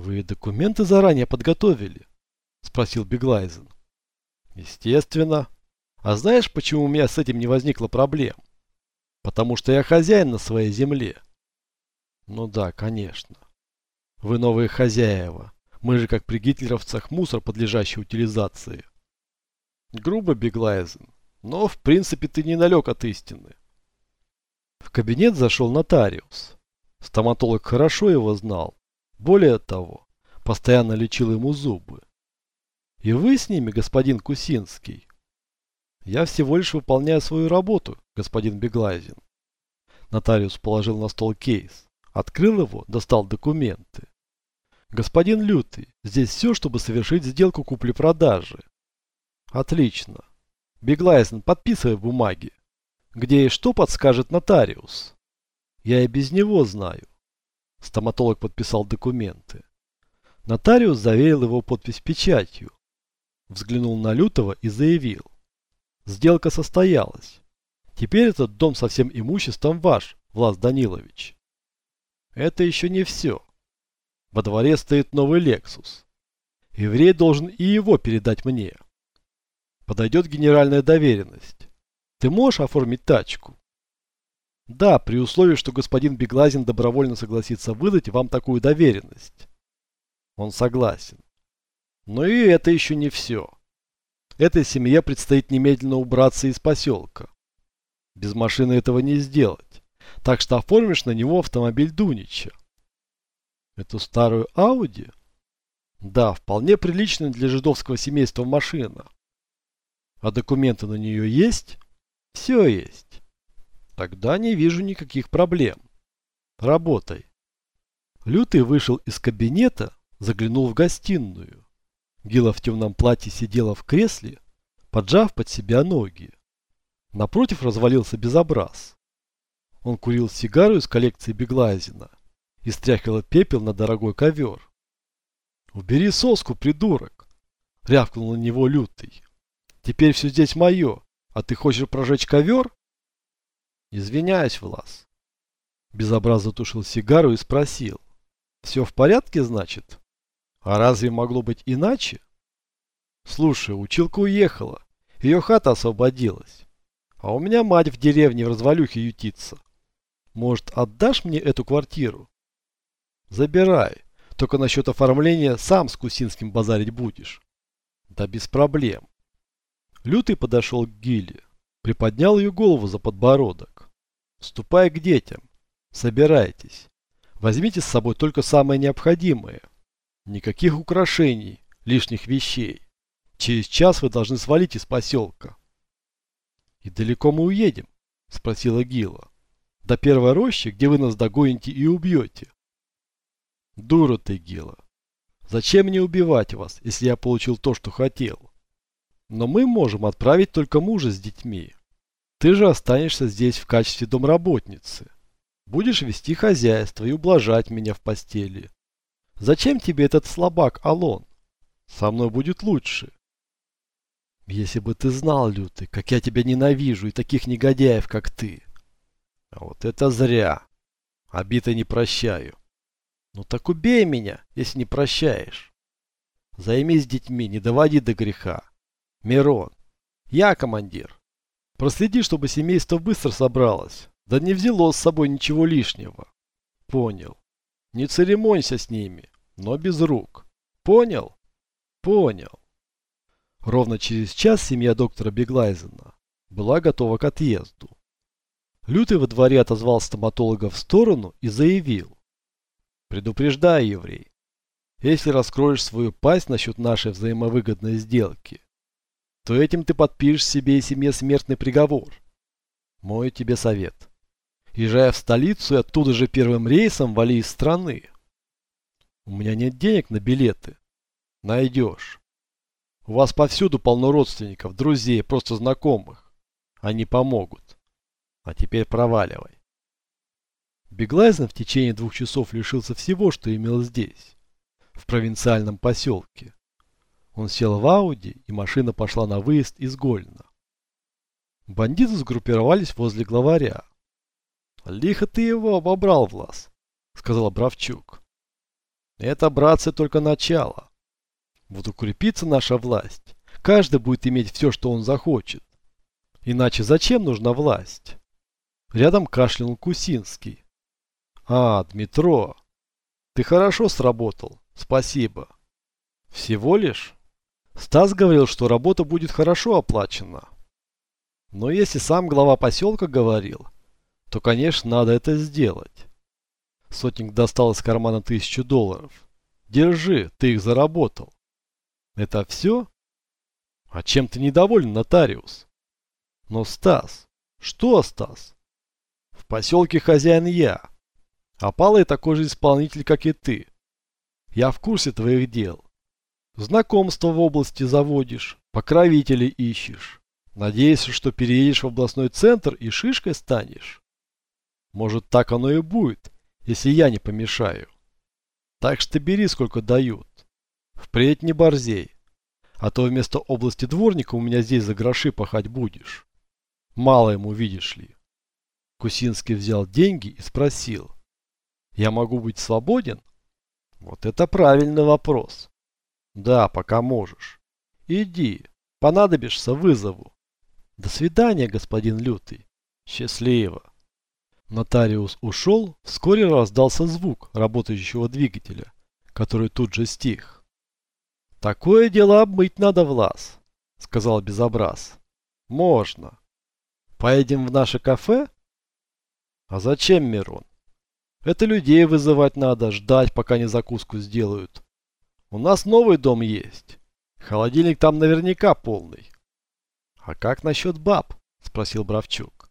Вы документы заранее подготовили? Спросил Беглайзен. Естественно. А знаешь, почему у меня с этим не возникло проблем? Потому что я хозяин на своей земле. Ну да, конечно. Вы новые хозяева. Мы же как при гитлеровцах мусор, подлежащий утилизации. Грубо, Беглайзен. Но, в принципе, ты не далек от истины. В кабинет зашел нотариус. Стоматолог хорошо его знал. Более того, постоянно лечил ему зубы. И вы с ними, господин Кусинский? Я всего лишь выполняю свою работу, господин Беглайзен. Нотариус положил на стол кейс. Открыл его, достал документы. Господин Лютый, здесь все, чтобы совершить сделку купли-продажи. Отлично. Беглайзен, подписывай бумаги. Где и что подскажет нотариус. Я и без него знаю. Стоматолог подписал документы. Нотариус заверил его подпись печатью. Взглянул на Лютого и заявил. Сделка состоялась. Теперь этот дом со всем имуществом ваш, Влас Данилович. Это еще не все. Во дворе стоит новый Лексус. Еврей должен и его передать мне. Подойдет генеральная доверенность. Ты можешь оформить тачку? Да, при условии, что господин Беглазин добровольно согласится выдать вам такую доверенность. Он согласен. Но и это еще не все. Этой семье предстоит немедленно убраться из поселка. Без машины этого не сделать. Так что оформишь на него автомобиль Дунича. Эту старую Ауди? Да, вполне приличная для жидовского семейства машина. А документы на нее есть? Все есть. Тогда не вижу никаких проблем. Работай. Лютый вышел из кабинета, заглянул в гостиную. Гила в темном платье сидела в кресле, поджав под себя ноги. Напротив развалился безобраз. Он курил сигару из коллекции Беглазина и стряхивал пепел на дорогой ковер. «Убери соску, придурок!» — рявкнул на него лютый. Теперь все здесь мое, а ты хочешь прожечь ковер? Извиняюсь, Влас. Безобраз затушил сигару и спросил. Все в порядке, значит? А разве могло быть иначе? Слушай, училка уехала. Ее хата освободилась. А у меня мать в деревне в развалюхе ютится. Может, отдашь мне эту квартиру? Забирай. Только насчет оформления сам с Кусинским базарить будешь. Да без проблем. Лютый подошел к Гиле, приподнял ее голову за подбородок. «Ступай к детям. Собирайтесь. Возьмите с собой только самое необходимое. Никаких украшений, лишних вещей. Через час вы должны свалить из поселка». «И далеко мы уедем?» – спросила Гила. «До первой рощи, где вы нас догоните и убьете». «Дура ты, Гила. Зачем мне убивать вас, если я получил то, что хотел?» Но мы можем отправить только мужа с детьми. Ты же останешься здесь в качестве домработницы. Будешь вести хозяйство и ублажать меня в постели. Зачем тебе этот слабак, Алон? Со мной будет лучше. Если бы ты знал, Лютый, как я тебя ненавижу и таких негодяев, как ты. А вот это зря. Обида не прощаю. Ну так убей меня, если не прощаешь. Займись детьми, не доводи до греха. Мирон. Я командир. Проследи, чтобы семейство быстро собралось. Да не взяло с собой ничего лишнего. Понял. Не церемонься с ними, но без рук. Понял? Понял. Ровно через час семья доктора Беглайзена была готова к отъезду. Лютый во дворе отозвал стоматолога в сторону и заявил. Предупреждаю, еврей, если раскроешь свою пасть насчет нашей взаимовыгодной сделки, то этим ты подпишешь себе и семье смертный приговор. Мой тебе совет. Езжай в столицу и оттуда же первым рейсом вали из страны. У меня нет денег на билеты. Найдешь. У вас повсюду полно родственников, друзей, просто знакомых. Они помогут. А теперь проваливай. Беглайзен в течение двух часов лишился всего, что имел здесь, в провинциальном поселке. Он сел в Ауди, и машина пошла на выезд из Гольна. Бандиты сгруппировались возле главаря. «Лихо ты его обобрал, Влас», — сказал Бравчук. Это, братцы, только начало. Вот укрепится наша власть, каждый будет иметь все, что он захочет. Иначе зачем нужна власть? Рядом кашлянул Кусинский. А, Дмитро, ты хорошо сработал, спасибо. Всего лишь? Стас говорил, что работа будет хорошо оплачена. Но если сам глава поселка говорил, то, конечно, надо это сделать. Сотник достал из кармана тысячу долларов. Держи, ты их заработал. Это все? А чем ты недоволен, нотариус? Но, Стас, что, Стас? В поселке хозяин я. А Палый такой же исполнитель, как и ты. Я в курсе твоих дел. Знакомство в области заводишь, покровителей ищешь. Надеешься, что переедешь в областной центр и шишкой станешь? Может, так оно и будет, если я не помешаю. Так что бери, сколько дают. Впредь не борзей. А то вместо области дворника у меня здесь за гроши пахать будешь. Мало ему, видишь ли. Кусинский взял деньги и спросил. Я могу быть свободен? Вот это правильный вопрос. Да, пока можешь. Иди. Понадобишься, вызову. До свидания, господин Лютый. Счастливо. Нотариус ушел, вскоре раздался звук работающего двигателя, который тут же стих. «Такое дело обмыть надо, Влас», — сказал Безобраз. «Можно. Поедем в наше кафе?» «А зачем, Мирон? Это людей вызывать надо, ждать, пока не закуску сделают. У нас новый дом есть. Холодильник там наверняка полный». «А как насчет баб?» — спросил Бравчук.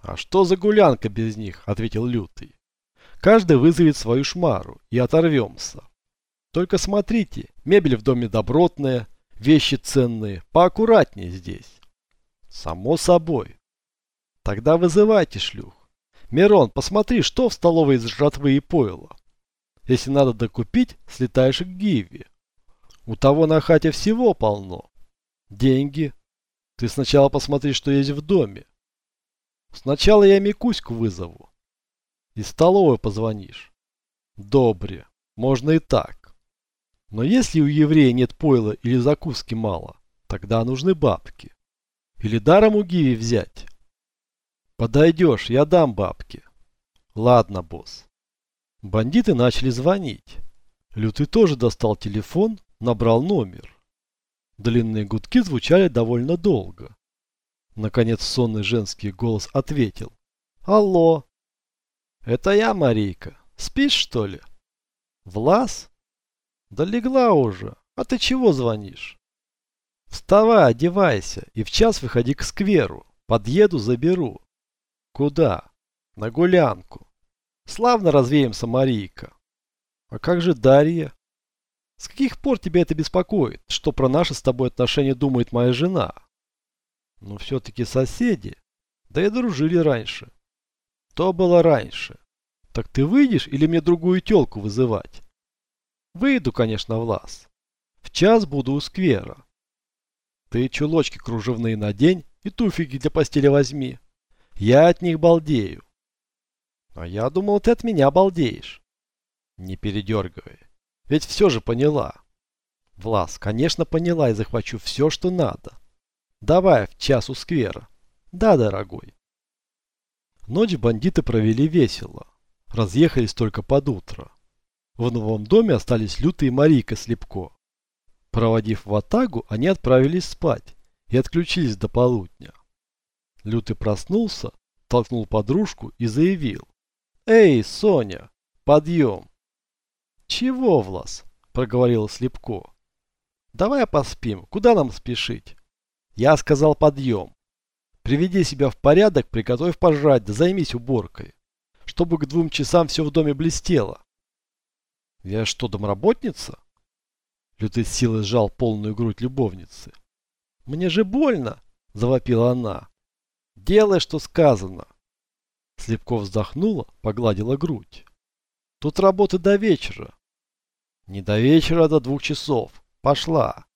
«А что за гулянка без них?» – ответил Лютый. «Каждый вызовет свою шмару и оторвемся. Только смотрите, мебель в доме добротная, вещи ценные, поаккуратнее здесь». «Само собой». «Тогда вызывайте шлюх. Мирон, посмотри, что в столовой из жратвы и пойла. Если надо докупить, слетаешь к Гиви. У того на хате всего полно. Деньги. Ты сначала посмотри, что есть в доме. Сначала я Микуську вызову. Из столовой позвонишь. Добре. Можно и так. Но если у еврея нет пойла или закуски мало, тогда нужны бабки. Или даром у Гиви взять. Подойдешь, я дам бабки. Ладно, босс. Бандиты начали звонить. Лютый тоже достал телефон, набрал номер. Длинные гудки звучали довольно долго. Наконец сонный женский голос ответил. Алло. Это я, Марийка. Спишь, что ли? Влас? Да легла уже. А ты чего звонишь? Вставай, одевайся и в час выходи к скверу. Подъеду, заберу. Куда? На гулянку. Славно развеемся, Марийка. А как же Дарья? С каких пор тебя это беспокоит, что про наши с тобой отношения думает моя жена? Но все-таки соседи. Да и дружили раньше. То было раньше. Так ты выйдешь или мне другую телку вызывать? Выйду, конечно, в лаз. В час буду у сквера. Ты чулочки кружевные надень и туфельки для постели возьми. Я от них балдею. А я думал, ты от меня балдеешь. Не передергивай. Ведь все же поняла. Влас, конечно, поняла и захвачу все, что надо. Давай в час у сквера. Да, дорогой. Ночь бандиты провели весело. Разъехались только под утро. В новом доме остались Лютый и Марийка Слепко. Проводив в Атагу, они отправились спать и отключились до полудня. Лютый проснулся, толкнул подружку и заявил. «Эй, Соня, подъем!» «Чего, Влас?» – проговорила Слепко. «Давай поспим, куда нам спешить?» Я сказал подъем. Приведи себя в порядок, приготовь пожрать, да займись уборкой. Чтобы к двум часам все в доме блестело. Я что, домработница? Лютый силой сжал полную грудь любовницы. Мне же больно, завопила она. Делай, что сказано. Слепков вздохнула, погладила грудь. Тут работы до вечера. Не до вечера, а до двух часов. Пошла.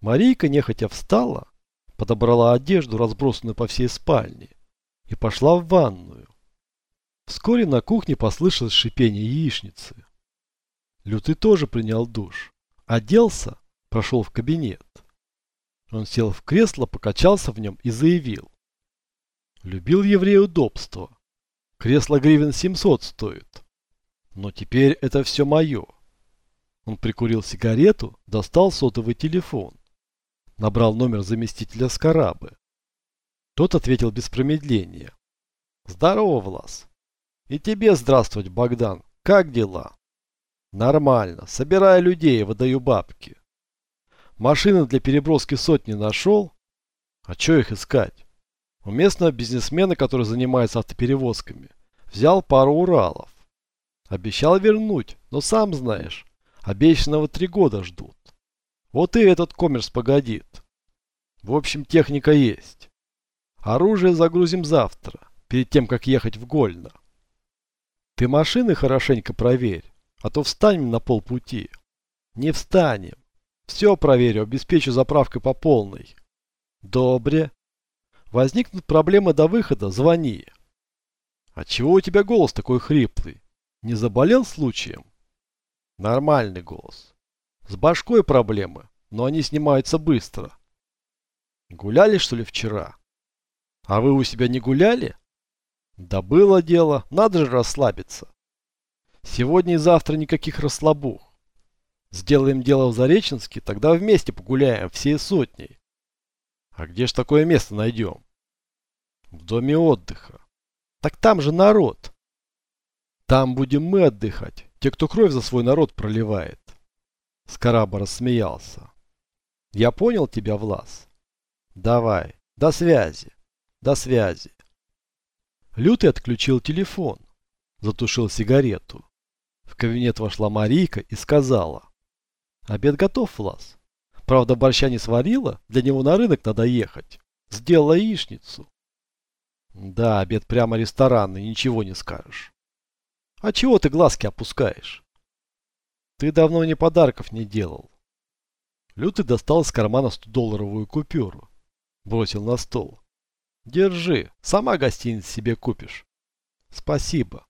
Марийка нехотя встала, подобрала одежду, разбросанную по всей спальне, и пошла в ванную. Вскоре на кухне послышалось шипение яичницы. Лютый тоже принял душ. Оделся, прошел в кабинет. Он сел в кресло, покачался в нем и заявил. Любил еврей удобство. Кресло гривен 700 стоит. Но теперь это все мое. Он прикурил сигарету, достал сотовый телефон. Набрал номер заместителя Скарабы. Тот ответил без промедления. Здорово, Влас. И тебе здравствовать, Богдан. Как дела? Нормально. Собираю людей, выдаю бабки. Машины для переброски сотни нашел? А что их искать? У местного бизнесмена, который занимается автоперевозками, взял пару Уралов. Обещал вернуть, но сам знаешь, обещанного три года ждут. Вот и этот коммерс погодит. В общем, техника есть. Оружие загрузим завтра, перед тем, как ехать в Гольно. Ты машины хорошенько проверь, а то встанем на полпути. Не встанем. Все проверю, обеспечу заправкой по полной. Добре. Возникнут проблемы до выхода, звони. А чего у тебя голос такой хриплый? Не заболел случаем? Нормальный голос. С башкой проблемы, но они снимаются быстро. Гуляли, что ли, вчера? А вы у себя не гуляли? Да было дело, надо же расслабиться. Сегодня и завтра никаких расслабух. Сделаем дело в Зареченске, тогда вместе погуляем, всей сотней. А где ж такое место найдем? В доме отдыха. Так там же народ. Там будем мы отдыхать, те, кто кровь за свой народ проливает. Скараба рассмеялся. Я понял тебя, Влас. Давай, до связи, до связи. Лютый отключил телефон, затушил сигарету. В кабинет вошла Марийка и сказала. Обед готов, Влас. Правда, борща не сварила, для него на рынок надо ехать. Сделала яичницу. Да, обед прямо ресторанный, ничего не скажешь. А чего ты глазки опускаешь? Ты давно ни подарков не делал. Лютый достал из кармана 100-долларовую купюру. Бросил на стол. Держи, сама гостиниц себе купишь. Спасибо.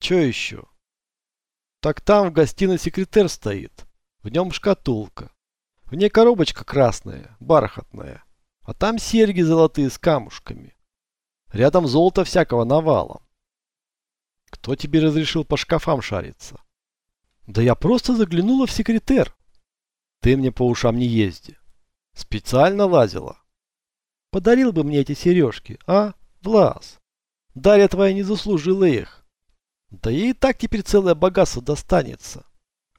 Че еще? Так там в гостиной секретарь стоит. В нем шкатулка. В ней коробочка красная, бархатная. А там серьги золотые с камушками. Рядом золото всякого навалом. Кто тебе разрешил по шкафам шариться? Да я просто заглянула в секретер. Ты мне по ушам не езди. Специально лазила. Подарил бы мне эти сережки, а, Влас? Дарья твоя не заслужила их. Да ей и так теперь целое богатство достанется.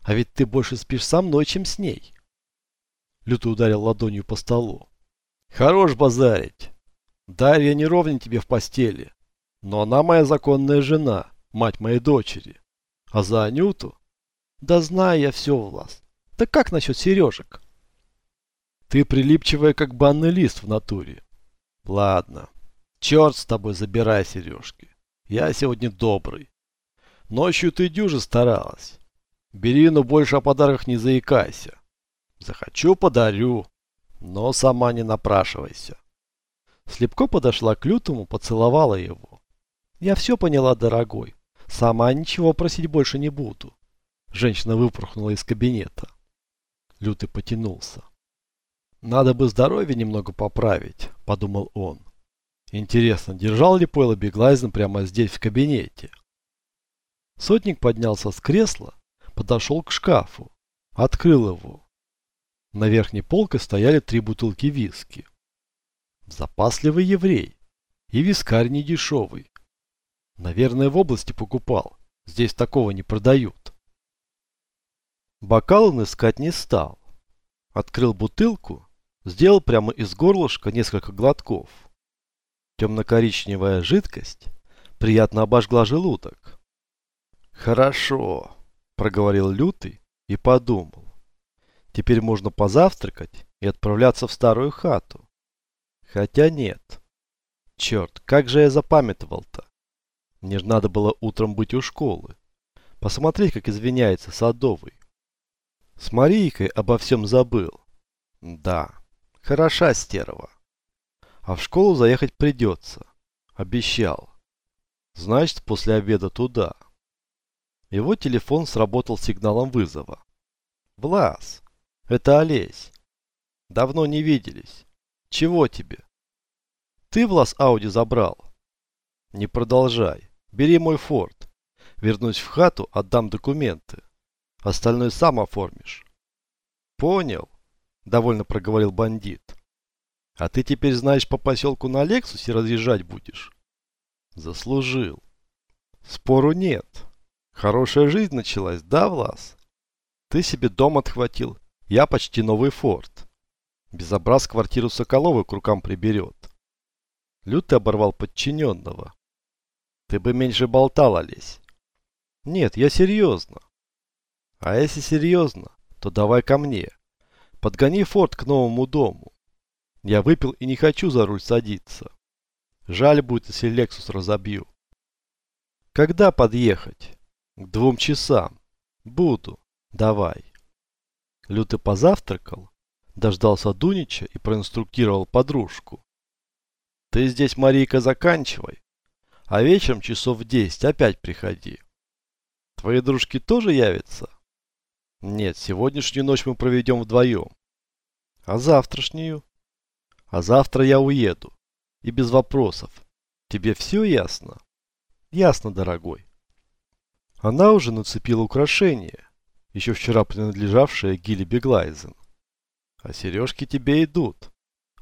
А ведь ты больше спишь со мной, чем с ней. Лютый ударил ладонью по столу. Хорош базарить. Дарья не ровня тебе в постели. Но она моя законная жена, мать моей дочери. А за Анюту? Да знаю я все, Влас. Да как насчет сережек? Ты прилипчивая, как банный лист в натуре. Ладно. Черт с тобой, забирай сережки. Я сегодня добрый. Ночью ты дюже старалась. Бери, но больше о подарках не заикайся. Захочу, подарю. Но сама не напрашивайся. Слепко подошла к Лютому, поцеловала его. Я все поняла, дорогой. Сама ничего просить больше не буду. Женщина выпорхнула из кабинета. Лютый потянулся. Надо бы здоровье немного поправить, подумал он. Интересно, держал ли Пойла Беглайзен прямо здесь в кабинете? Сотник поднялся с кресла, подошел к шкафу, открыл его. На верхней полке стояли три бутылки виски. Запасливый еврей. И вискарь не дешевый. Наверное, в области покупал. Здесь такого не продают. Бокал он искать не стал. Открыл бутылку Сделал прямо из горлышка несколько глотков. Темно-коричневая жидкость приятно обожгла желудок. «Хорошо», – проговорил Лютый и подумал. «Теперь можно позавтракать и отправляться в старую хату. Хотя нет. Черт, как же я запамятовал-то. Мне же надо было утром быть у школы. Посмотреть, как извиняется Садовый. С Марийкой обо всем забыл. Да, Хороша стерва. А в школу заехать придется. Обещал. Значит, после обеда туда. Его телефон сработал сигналом вызова. «Влас, это Олесь. Давно не виделись. Чего тебе?» «Ты, Влас, Ауди забрал?» «Не продолжай. Бери мой форт. Вернусь в хату, отдам документы. Остальное сам оформишь». «Понял», — довольно проговорил бандит. «А ты теперь, знаешь, по поселку на Лексусе разъезжать будешь?» «Заслужил». «Спору нет. Хорошая жизнь началась, да, Влас? Ты себе дом отхватил, я почти новый форт. Безобраз квартиру Соколовой к рукам приберет». Лютый оборвал подчиненного. «Ты бы меньше болтал, Олесь». «Нет, я серьезно». «А если серьезно, то давай ко мне. Подгони форт к новому дому. Я выпил и не хочу за руль садиться. Жаль будет, если Лексус разобью. Когда подъехать? К двум часам. Буду. Давай. Лютый позавтракал, дождался Дунича и проинструктировал подружку. Ты здесь, Марийка, заканчивай. А вечером часов в десять опять приходи. Твои дружки тоже явятся? Нет, сегодняшнюю ночь мы проведем вдвоем. А завтрашнюю? А завтра я уеду. И без вопросов. Тебе все ясно? Ясно, дорогой. Она уже нацепила украшение, еще вчера принадлежавшее Гиле Беглайзен. А сережки тебе идут.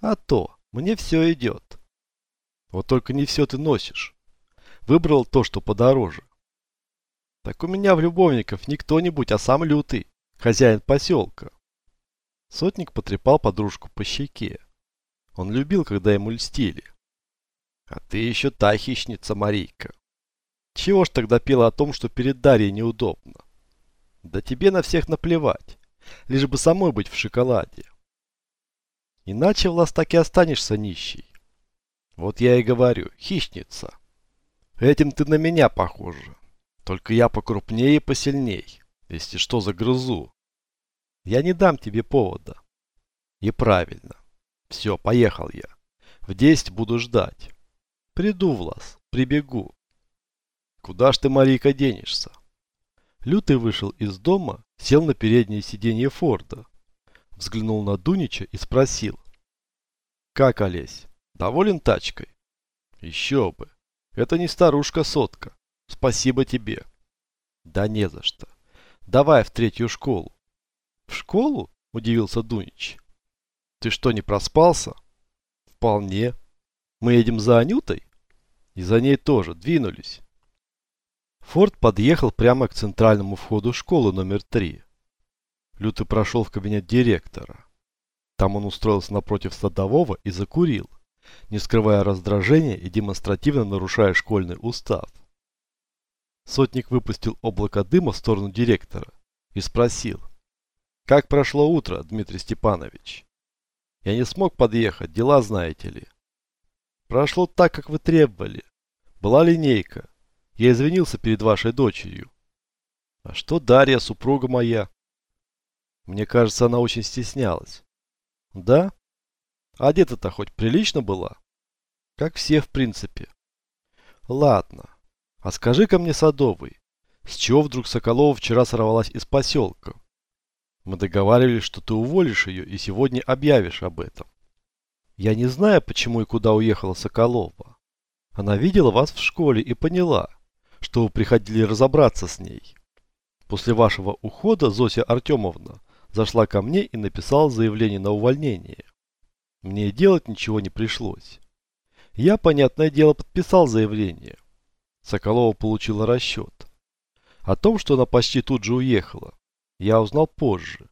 А то, мне все идет. Вот только не все ты носишь. Выбрал то, что подороже. Так у меня в любовников не кто-нибудь, а сам лютый, хозяин поселка. Сотник потрепал подружку по щеке. Он любил, когда ему льстили. А ты еще та хищница, Марийка. Чего ж тогда пела о том, что перед Дарьей неудобно? Да тебе на всех наплевать, лишь бы самой быть в шоколаде. Иначе, Влас, так и останешься нищей. Вот я и говорю, хищница. Этим ты на меня похожа. Только я покрупнее и посильней, если что загрызу. Я не дам тебе повода. И правильно. Все, поехал я. В десять буду ждать. Приду, Влас, прибегу. Куда ж ты, Марийка, денешься? Лютый вышел из дома, сел на переднее сиденье Форда, взглянул на Дунича и спросил. Как, Олесь, доволен тачкой? Еще бы. Это не старушка-сотка. Спасибо тебе. Да не за что. Давай в третью школу. В школу? Удивился Дунич. Ты что, не проспался? Вполне. Мы едем за Анютой? И за ней тоже. Двинулись. Форд подъехал прямо к центральному входу школы номер три. Лютый прошел в кабинет директора. Там он устроился напротив садового и закурил, не скрывая раздражения и демонстративно нарушая школьный устав. Сотник выпустил облако дыма в сторону директора и спросил. «Как прошло утро, Дмитрий Степанович?» «Я не смог подъехать, дела знаете ли». «Прошло так, как вы требовали. Была линейка. Я извинился перед вашей дочерью». «А что Дарья, супруга моя?» «Мне кажется, она очень стеснялась». «Да? Одета-то хоть прилично была?» «Как все, в принципе». «Ладно. А скажи-ка мне, Садовый, с чего вдруг Соколова вчера сорвалась из поселка? Мы договаривались, что ты уволишь ее и сегодня объявишь об этом. Я не знаю, почему и куда уехала Соколова. Она видела вас в школе и поняла, что вы приходили разобраться с ней. После вашего ухода Зося Артемовна зашла ко мне и написала заявление на увольнение. Мне делать ничего не пришлось. Я, понятное дело, подписал заявление. Соколова получила расчет. О том, что она почти тут же уехала, я узнал позже.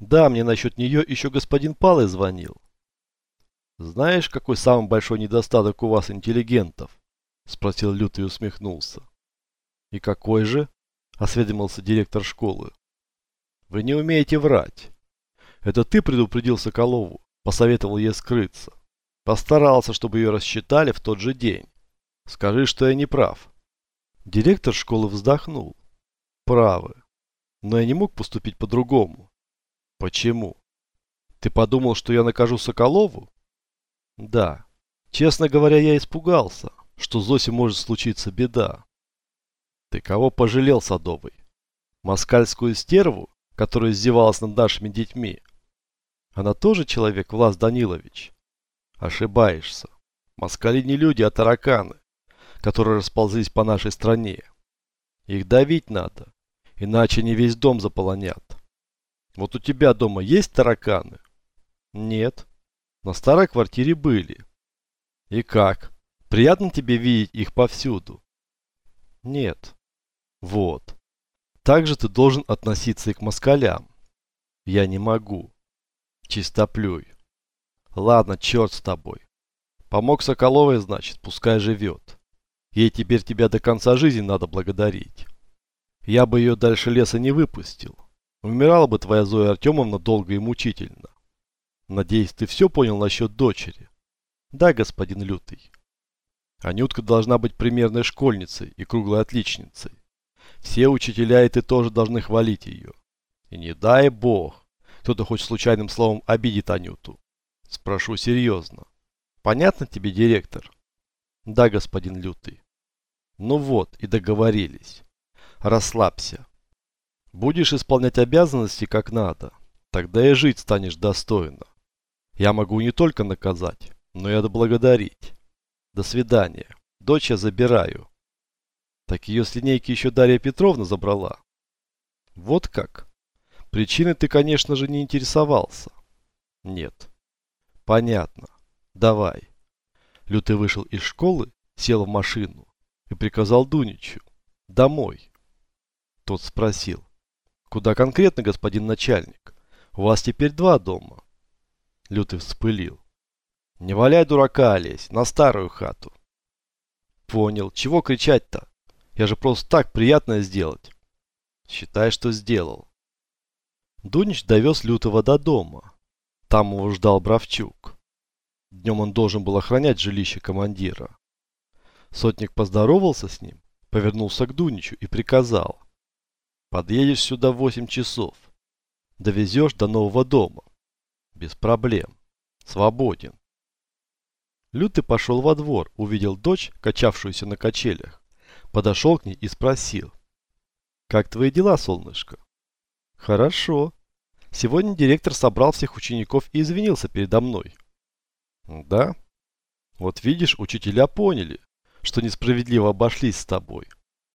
Да, мне насчет нее еще господин Палый звонил. Знаешь, какой самый большой недостаток у вас интеллигентов? Спросил Лютый и усмехнулся. И какой же? Осведомился директор школы. Вы не умеете врать. Это ты предупредил Соколову, посоветовал ей скрыться. Постарался, чтобы ее рассчитали в тот же день. Скажи, что я не прав. Директор школы вздохнул. Правы. Но я не мог поступить по-другому. Почему? Ты подумал, что я накажу Соколову? Да. Честно говоря, я испугался, что Зосе может случиться беда. Ты кого пожалел, Садовый? Москальскую стерву, которая издевалась над нашими детьми? Она тоже человек, Влас Данилович? Ошибаешься. Москали не люди, а тараканы, которые расползлись по нашей стране. Их давить надо, иначе они весь дом заполонят. Вот у тебя дома есть тараканы? Нет. На старой квартире были. И как? Приятно тебе видеть их повсюду? Нет. Вот. Так же ты должен относиться и к москалям. Я не могу. Чистоплюй. Ладно, черт с тобой. Помог Соколовой, значит, пускай живет. Ей теперь тебя до конца жизни надо благодарить. Я бы ее дальше леса не выпустил. Умирала бы твоя Зоя Артемовна долго и мучительно. Надеюсь, ты все понял насчет дочери? Да, господин Лютый. Анютка должна быть примерной школьницей и круглой отличницей. Все учителя и ты тоже должны хвалить ее. И не дай бог, кто-то хоть случайным словом обидит Анюту. Спрошу серьезно. Понятно тебе, директор? Да, господин Лютый. Ну вот, и договорились. Расслабься. Будешь исполнять обязанности как надо, тогда и жить станешь достойно. Я могу не только наказать, но и отблагодарить. До свидания. Дочь я забираю. Так ее с линейки еще Дарья Петровна забрала. Вот как? Причины ты, конечно же, не интересовался. Нет. Понятно. Давай. Лютый вышел из школы, сел в машину и приказал Дуничу. Домой. Тот спросил. Куда конкретно, господин начальник? У вас теперь два дома. Лютый вспылил. Не валяй дурака, Олесь, на старую хату. Понял. Чего кричать-то? Я же просто так приятное сделать. Считай, что сделал. Дунич довез Лютого до дома. Там его ждал Бравчук. Днем он должен был охранять жилище командира. Сотник поздоровался с ним, повернулся к Дуничу и приказал. Подъедешь сюда в 8 часов. Довезешь до нового дома. Без проблем. Свободен. Лютый пошел во двор, увидел дочь, качавшуюся на качелях. Подошел к ней и спросил. «Как твои дела, солнышко?» «Хорошо. Сегодня директор собрал всех учеников и извинился передо мной. Да? Вот видишь, учителя поняли, что несправедливо обошлись с тобой.